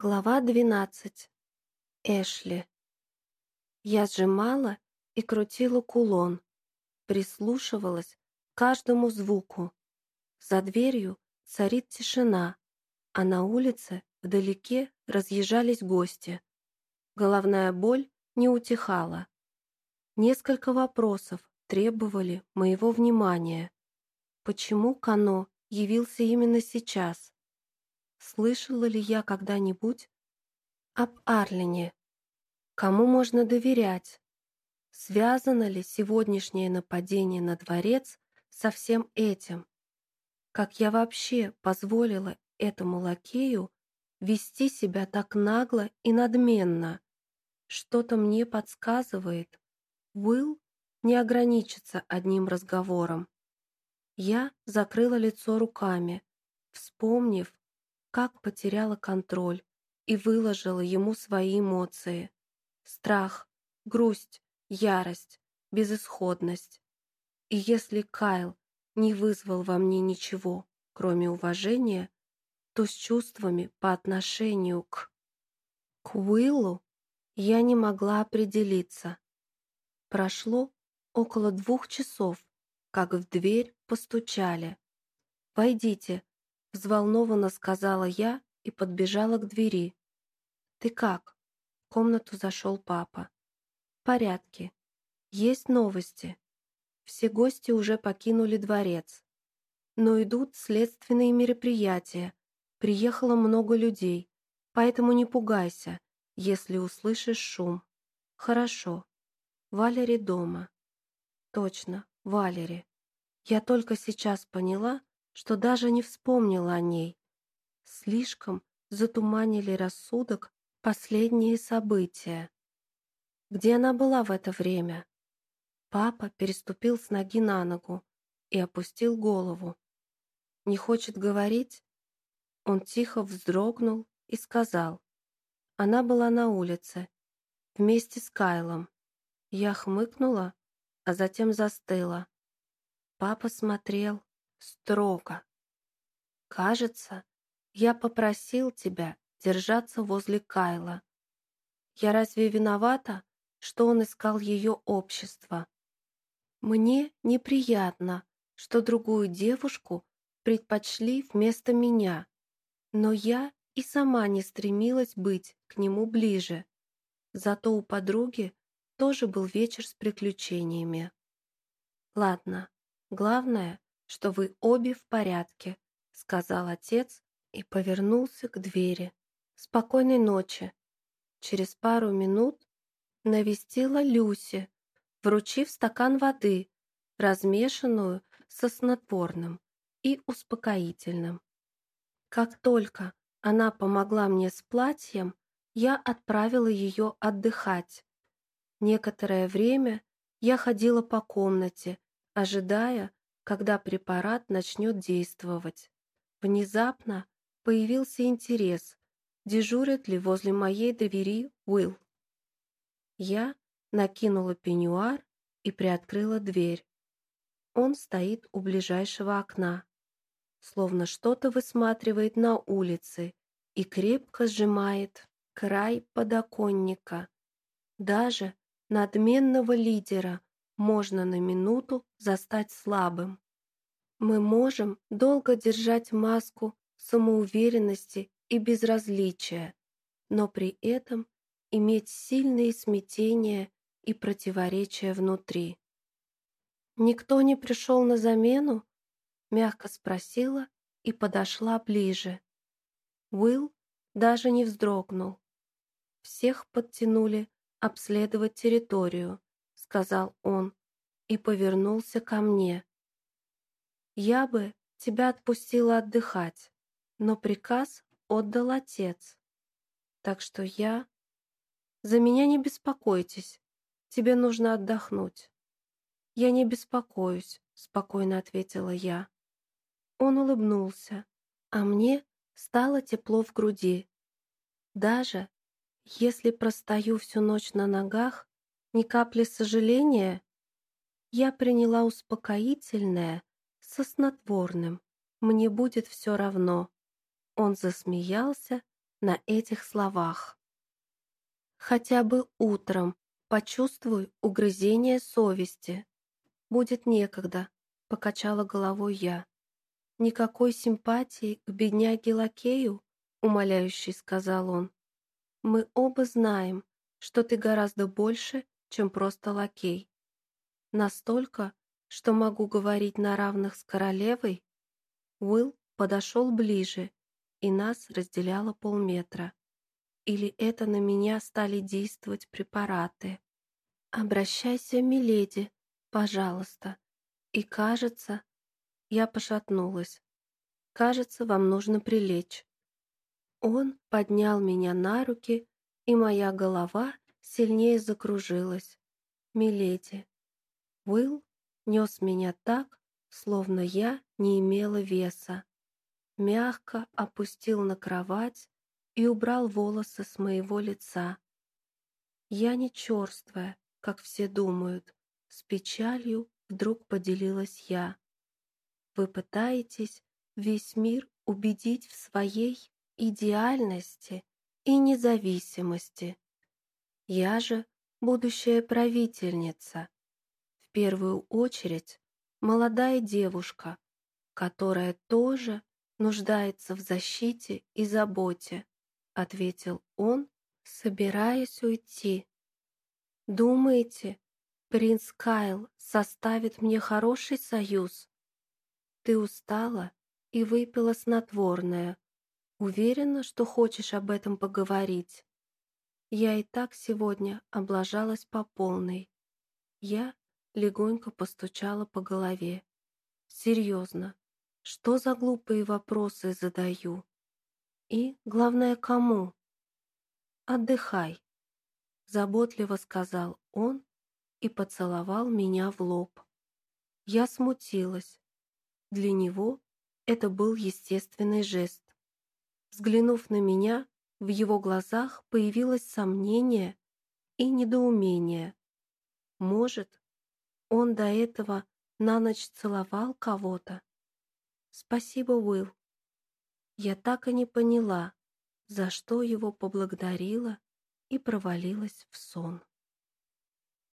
Глава 12. Эшли. Я сжимала и крутила кулон, прислушивалась к каждому звуку. За дверью царит тишина, а на улице вдалеке разъезжались гости. Головная боль не утихала. Несколько вопросов требовали моего внимания. Почему Кано явился именно сейчас? Слышала ли я когда-нибудь об Арлине? Кому можно доверять? Связано ли сегодняшнее нападение на дворец со всем этим? Как я вообще позволила этому лакею вести себя так нагло и надменно? Что-то мне подсказывает. Уилл не ограничится одним разговором. Я закрыла лицо руками, вспомнив, как потеряла контроль и выложила ему свои эмоции. Страх, грусть, ярость, безысходность. И если Кайл не вызвал во мне ничего, кроме уважения, то с чувствами по отношению к... К Уиллу я не могла определиться. Прошло около двух часов, как в дверь постучали. «Войдите», Взволнованно сказала я и подбежала к двери. «Ты как?» В комнату зашел папа. «В порядке. Есть новости. Все гости уже покинули дворец. Но идут следственные мероприятия. Приехало много людей, поэтому не пугайся, если услышишь шум. Хорошо. Валери дома. Точно, Валери. Я только сейчас поняла, что даже не вспомнила о ней. Слишком затуманили рассудок последние события. Где она была в это время? Папа переступил с ноги на ногу и опустил голову. Не хочет говорить? Он тихо вздрогнул и сказал. Она была на улице, вместе с Кайлом. Я хмыкнула, а затем застыла. Папа смотрел строго. «Кажется, я попросил тебя держаться возле Кайла. Я разве виновата, что он искал ее общество? Мне неприятно, что другую девушку предпочли вместо меня, но я и сама не стремилась быть к нему ближе. Зато у подруги тоже был вечер с приключениями. Ладно, главное, что вы обе в порядке», — сказал отец и повернулся к двери. «Спокойной ночи». Через пару минут навестила Люси, вручив стакан воды, размешанную со снотворным и успокоительным. Как только она помогла мне с платьем, я отправила ее отдыхать. Некоторое время я ходила по комнате, ожидая, когда препарат начнет действовать. Внезапно появился интерес, дежурит ли возле моей двери Уилл. Я накинула пеньюар и приоткрыла дверь. Он стоит у ближайшего окна, словно что-то высматривает на улице и крепко сжимает край подоконника. Даже надменного лидера можно на минуту застать слабым. Мы можем долго держать маску самоуверенности и безразличия, но при этом иметь сильные смятения и противоречия внутри. «Никто не пришел на замену?» — мягко спросила и подошла ближе. Уилл даже не вздрогнул. Всех подтянули обследовать территорию сказал он и повернулся ко мне. Я бы тебя отпустила отдыхать, но приказ отдал отец. Так что я... За меня не беспокойтесь, тебе нужно отдохнуть. Я не беспокоюсь, спокойно ответила я. Он улыбнулся, а мне стало тепло в груди. Даже если простою всю ночь на ногах, ни капли сожаления? Я приняла успокоительное со снотворным. Мне будет все равно. Он засмеялся на этих словах. Хотя бы утром почувствуй угрызение совести. Будет некогда, покачала головой я. Никакой симпатии к бедняге-лакею, умоляющий сказал он. Мы оба знаем, что ты гораздо больше, чем просто лакей. Настолько, что могу говорить на равных с королевой. Уилл подошел ближе, и нас разделяло полметра. Или это на меня стали действовать препараты? Обращайся, миледи, пожалуйста. И кажется, я пошатнулась. Кажется, вам нужно прилечь. Он поднял меня на руки, и моя голова сильнее закружилась. Миледи. Уилл нес меня так, словно я не имела веса. Мягко опустил на кровать и убрал волосы с моего лица. Я не черствая, как все думают, с печалью вдруг поделилась я. Вы пытаетесь весь мир убедить в своей идеальности и независимости. Я же будущая правительница, в первую очередь молодая девушка, которая тоже нуждается в защите и заботе, ответил он, собираясь уйти. Думаете, принц Кайл составит мне хороший союз? Ты устала и выпила снотворное. Уверена, что хочешь об этом поговорить. Я и так сегодня облажалась по полной. Я легонько постучала по голове. Серьезно, что за глупые вопросы задаю? И, главное, кому? Отдыхай, заботливо сказал он и поцеловал меня в лоб. Я смутилась. Для него это был естественный жест. Взглянув на меня, в его глазах появилось сомнение и недоумение. Может, он до этого на ночь целовал кого-то? Спасибо, Уилл. Я так и не поняла, за что его поблагодарила и провалилась в сон.